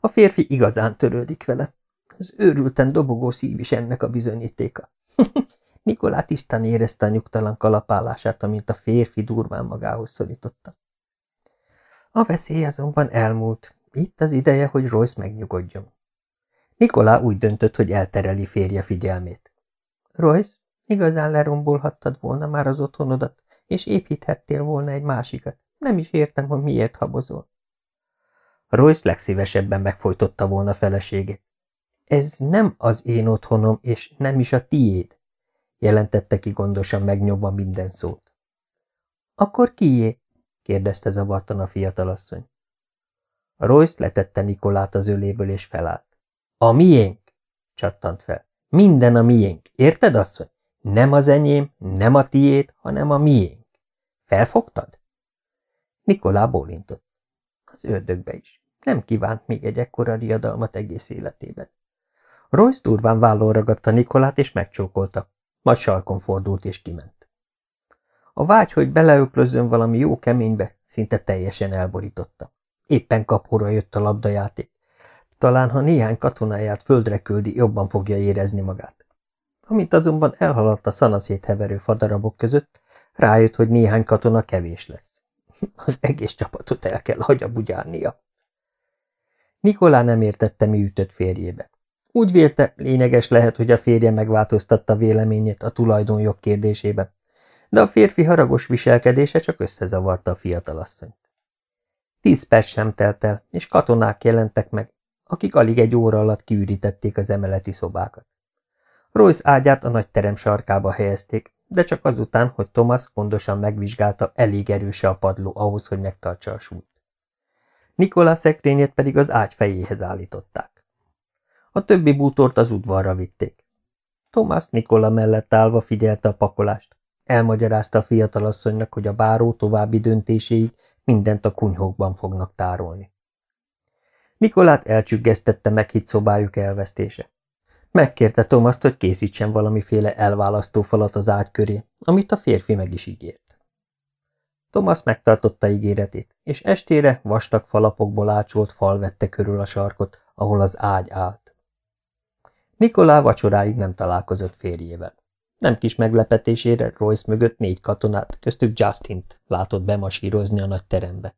A férfi igazán törődik vele. Az őrülten dobogó szív is ennek a bizonyítéka. [LAUGHS] Nikolá tisztán érezte a nyugtalan kalapálását, amint a férfi durván magához szorította. A veszély azonban elmúlt. Itt az ideje, hogy Royce megnyugodjon. Nikolá úgy döntött, hogy eltereli férje figyelmét. Royce, igazán lerombolhattad volna már az otthonodat, és építhettél volna egy másikat. Nem is értem, hogy miért habozol. Royce legszívesebben megfojtotta volna feleségét. Ez nem az én otthonom, és nem is a tiéd, jelentette ki gondosan megnyomva minden szót. Akkor kié? kérdezte zavartan a fiatalasszony. Royce letette Nikolát az öléből, és felállt. A miénk, csattant fel. Minden a miénk, érted, asszony? Nem az enyém, nem a tiéd, hanem a miénk. Felfogtad? Nikolá bólintott. Az ördögbe is. Nem kívánt még egy ekkora riadalmat egész életében. Royce durván vállon ragadta Nikolát, és megcsókolta. Majd salkon fordult, és kiment. A vágy, hogy beleöklözzön valami jó keménybe, szinte teljesen elborította. Éppen kapóra jött a labdajáték. Talán, ha néhány katonáját földre küldi, jobban fogja érezni magát. Amint azonban elhaladt a szanaszét heverő fadarabok között, rájött, hogy néhány katona kevés lesz. [LAUGHS] Az egész csapatot el kell hagyabugyálnia. Nikolá nem értette, mi ütött férjébe. Úgy vélte, lényeges lehet, hogy a férje megváltoztatta véleményét a tulajdonjog kérdésében, de a férfi haragos viselkedése csak összezavarta a fiatalasszonyt. Tíz perc sem telt el, és katonák jelentek meg, akik alig egy óra alatt kiürítették az emeleti szobákat. Royce ágyát a nagy terem sarkába helyezték, de csak azután, hogy Thomas gondosan megvizsgálta, elég erőse a padló ahhoz, hogy megtartsa a súlyt. Nikola szekrényét pedig az ágy fejéhez állították. A többi bútort az udvarra vitték. Thomas Nikola mellett állva figyelte a pakolást. Elmagyarázta a fiatalasszonynak, hogy a báró további döntéséig mindent a kunyhókban fognak tárolni. Nikolát elcsüggesztette meghitt szobájuk elvesztése. Megkérte Tomaszt, hogy készítsen valamiféle elválasztó falat az ágy köré, amit a férfi meg is ígért. Tomasz megtartotta ígéretét, és estére vastag falapokból ácsolt fal vette körül a sarkot, ahol az ágy állt. Nikolá vacsoráig nem találkozott férjével. Nem kis meglepetésére Royce mögött négy katonát, köztük Justint látott bemasírozni a nagy terembe.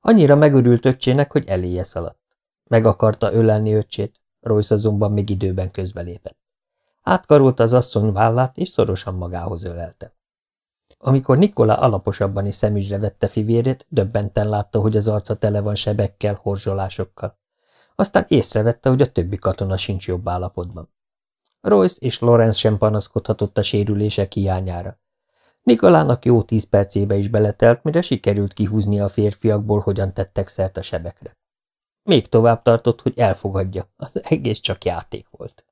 Annyira megörült öccsének, hogy eléje szaladt. Meg akarta ölelni öccsét, Royce azonban még időben közbelépett. Átkarolta az asszony vállát, és szorosan magához ölelte. Amikor Nikola alaposabban is szemügyre vette fivérét, döbbenten látta, hogy az arca tele van sebekkel, horzsolásokkal. Aztán észrevette, hogy a többi katona sincs jobb állapotban. Royce és Lorenz sem panaszkodhatott a sérülések hiányára. Nikolának jó tíz percébe is beletelt, mire sikerült kihúzni a férfiakból, hogyan tettek szert a sebekre. Még tovább tartott, hogy elfogadja, az egész csak játék volt.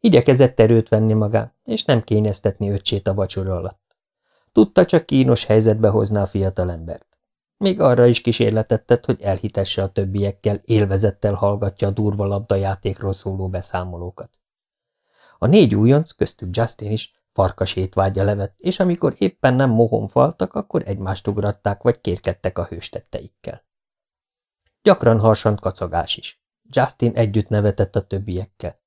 Igyekezett erőt venni magán, és nem kényeztetni öccsét a vacsora alatt. Tudta, csak kínos helyzetbe hozná a fiatalembert. Még arra is kísérletet tett, hogy elhitesse a többiekkel, élvezettel hallgatja a durva labdajátékról szóló beszámolókat. A négy újonc, köztük Justin is, farkas étvágya levett, és amikor éppen nem mohon faltak, akkor egymást ugratták vagy kérkedtek a hőstetteikkel. Gyakran harsant kacagás is. Justin együtt nevetett a többiekkel.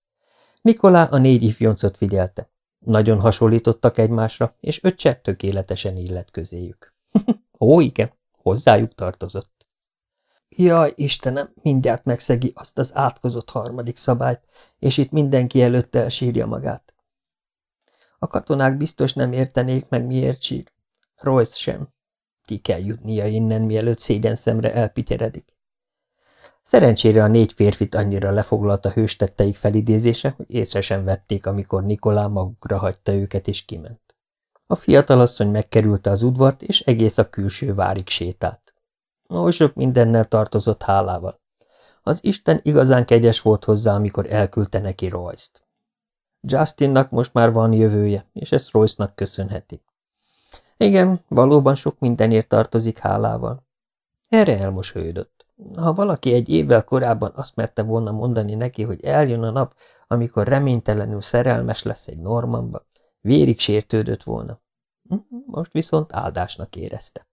Nikolá a négy ifjoncot figyelte. Nagyon hasonlítottak egymásra, és öccse tökéletesen illett közéjük. [LAUGHS] Ó, igen, hozzájuk tartozott. Jaj, Istenem, mindjárt megszegi azt az átkozott harmadik szabályt, és itt mindenki előtte elsírja magát. A katonák biztos nem értenék meg, miért sír. Royce sem. Ki kell jutnia innen, mielőtt szégyen szemre elpityeredik. Szerencsére a négy férfit annyira lefoglalt a hőstetteik felidézése, hogy észre sem vették, amikor Nikolá magukra hagyta őket és kiment. A fiatalasszony megkerülte az udvart, és egész a külső várig sétált. Oly sok mindennel tartozott hálával. Az Isten igazán kegyes volt hozzá, amikor elküldte neki Royce-t. Justinnak most már van jövője, és ezt Royce-nak köszönheti. Igen, valóban sok mindenért tartozik hálával. Erre elmosolyodott. Ha valaki egy évvel korábban azt merte volna mondani neki, hogy eljön a nap, amikor reménytelenül szerelmes lesz egy Normanba, vérig sértődött volna. Hm, most viszont áldásnak érezte.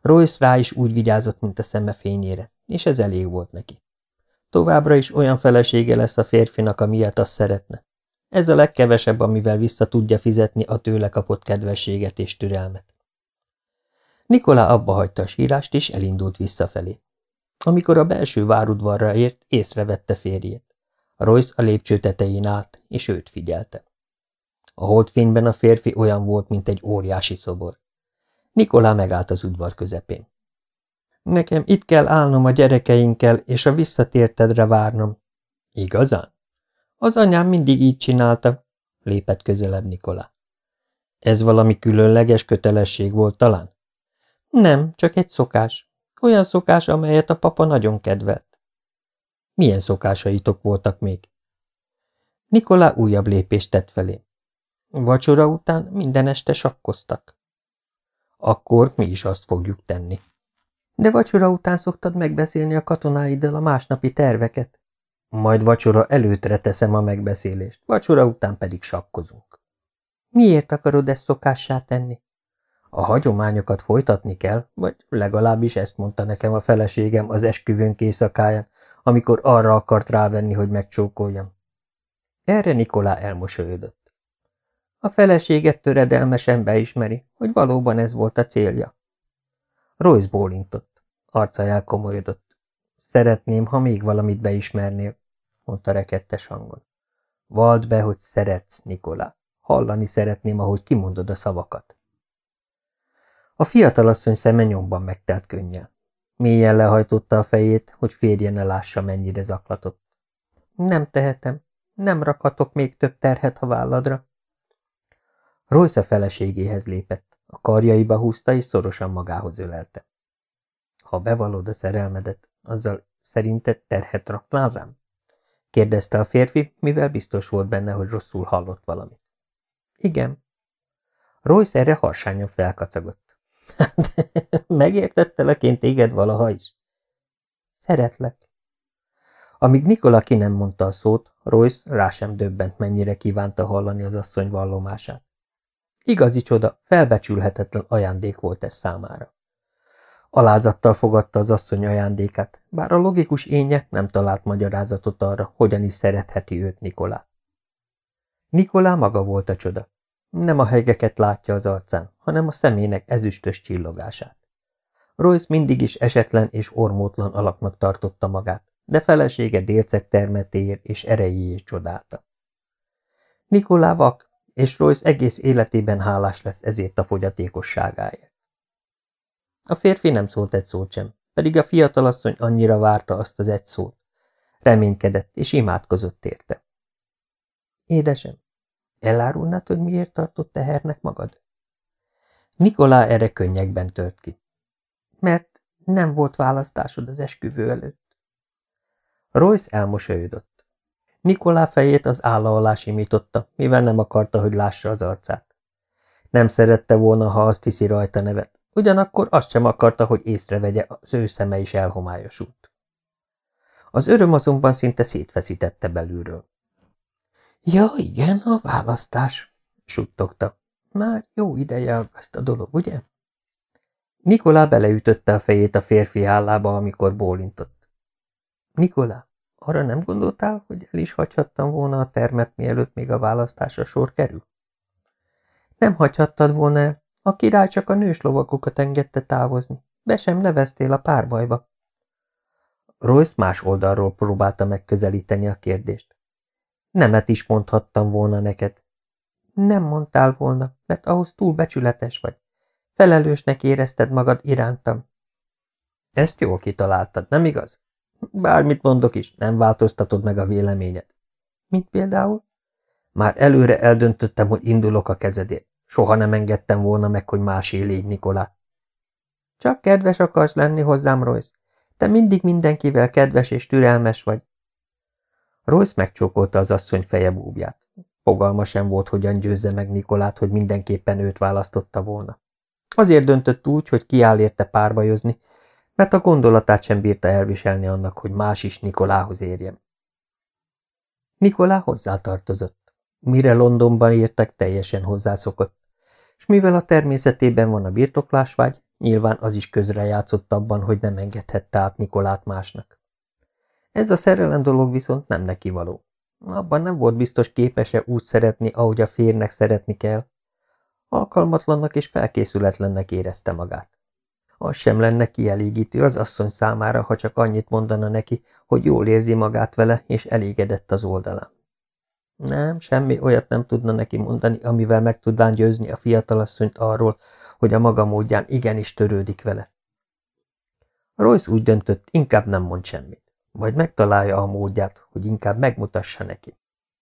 Royce rá is úgy vigyázott, mint a szeme fényére, és ez elég volt neki. Továbbra is olyan felesége lesz a férfinak, amilyet azt szeretne. Ez a legkevesebb, amivel vissza tudja fizetni a tőle kapott kedvességet és türelmet. Nikolá abba hagyta a sírást, és elindult visszafelé. Amikor a belső várudvarra ért, észrevette férjét. Royce a lépcső tetején állt, és őt figyelte. A holdfényben a férfi olyan volt, mint egy óriási szobor. Nikolá megállt az udvar közepén. Nekem itt kell állnom a gyerekeinkkel, és a visszatértedre várnom. Igazán? Az anyám mindig így csinálta, lépett közelebb Nikolá. Ez valami különleges kötelesség volt talán? Nem, csak egy szokás. Olyan szokás, amelyet a papa nagyon kedvelt. Milyen szokásaitok voltak még? Nikolá újabb lépést tett felé. Vacsora után minden este sakkoztak. Akkor mi is azt fogjuk tenni. De vacsora után szoktad megbeszélni a katonáiddal a másnapi terveket? Majd vacsora előtre teszem a megbeszélést, vacsora után pedig sakkozunk. Miért akarod ezt szokássá tenni? A hagyományokat folytatni kell, vagy legalábbis ezt mondta nekem a feleségem az esküvőnk éjszakáján, amikor arra akart rávenni, hogy megcsókoljam. Erre Nikolá elmosolyodott. A feleséget töredelmesen beismeri, hogy valóban ez volt a célja. Royce bólintott. Arca elkomolyodott. Szeretném, ha még valamit beismernél, mondta rekettes hangon. Vald be, hogy szeretsz, Nikolá. Hallani szeretném, ahogy kimondod a szavakat. A fiatalasszony szeme nyomban megtelt könnyel. Mélyen lehajtotta a fejét, hogy férje ne lássa, mennyire zaklatott. Nem tehetem, nem rakhatok még több terhet a válladra. Royce a feleségéhez lépett, a karjaiba húzta és szorosan magához ölelte. Ha bevallod a szerelmedet, azzal szerinted terhet raknál rám? kérdezte a férfi, mivel biztos volt benne, hogy rosszul hallott valamit. Igen. Royce erre harsányan felkacagott. [LAUGHS] Megértettelek én téged valaha is? Szeretlek. Amíg Nikola ki nem mondta a szót, Royce rá sem döbbent, mennyire kívánta hallani az asszony vallomását. Igazi csoda, felbecsülhetetlen ajándék volt ez számára. Alázattal fogadta az asszony ajándékát, bár a logikus énje nem talált magyarázatot arra, hogyan is szeretheti őt Nikolá. Nikolá maga volt a csoda. Nem a hegeket látja az arcán, hanem a szemének ezüstös csillogását. Royce mindig is esetlen és ormótlan alaknak tartotta magát, de felesége délceg termetéért és erejéért csodálta. Nikolá vak, és Royce egész életében hálás lesz ezért a fogyatékosságáért. A férfi nem szólt egy szót sem, pedig a fiatalasszony annyira várta azt az egy szót. Reménykedett és imádkozott érte. Édesem, elárulnád, hogy miért tartott tehernek magad? Nikolá erre könnyekben tört ki. Mert nem volt választásod az esküvő előtt. Royce elmosolyodott. Nikolá fejét az álla alá simította, mivel nem akarta, hogy lássa az arcát. Nem szerette volna, ha azt hiszi rajta nevet, ugyanakkor azt sem akarta, hogy észrevegye, az ő szeme is elhomályosult. Az öröm azonban szinte szétfeszítette belülről. Ja, igen, a választás, suttogta. Már jó ideje ezt a dolog, ugye? Nikolá beleütötte a fejét a férfi állába, amikor bólintott. Nikolá, arra nem gondoltál, hogy el is hagyhattam volna a termet, mielőtt még a választásra sor kerül? Nem hagyhattad volna el, a király csak a nős lovakokat engedte távozni. Be sem neveztél a párbajba. Royce más oldalról próbálta megközelíteni a kérdést. Nemet is mondhattam volna neked. Nem mondtál volna, mert ahhoz túl becsületes vagy. Felelősnek érezted magad irántam. Ezt jól kitaláltad, nem igaz? Bármit mondok is, nem változtatod meg a véleményed. Mint például? Már előre eldöntöttem, hogy indulok a kezedért. Soha nem engedtem volna meg, hogy másé légy, Nikolá. Csak kedves akarsz lenni hozzám, Royce. Te mindig mindenkivel kedves és türelmes vagy. Royce megcsókolta az asszony feje búbját. Fogalma sem volt, hogyan győzze meg Nikolát, hogy mindenképpen őt választotta volna. Azért döntött úgy, hogy kiáll érte párbajozni, mert a gondolatát sem bírta elviselni annak, hogy más is Nikolához érjen. Nikolá hozzátartozott. Mire Londonban értek, teljesen hozzászokott, és mivel a természetében van a birtoklásvágy, nyilván az is közrejátszott abban, hogy nem engedhette át Nikolát másnak. Ez a szerelem dolog viszont nem neki való. Abban nem volt biztos képese úgy szeretni, ahogy a férnek szeretni kell. Alkalmatlannak és felkészületlennek érezte magát. Az sem lenne kielégítő az asszony számára, ha csak annyit mondana neki, hogy jól érzi magát vele, és elégedett az oldalán. Nem, semmi olyat nem tudna neki mondani, amivel meg tudnán győzni a fiatalasszonyt arról, hogy a maga módján igenis törődik vele. Royce úgy döntött, inkább nem mond semmit, vagy megtalálja a módját, hogy inkább megmutassa neki.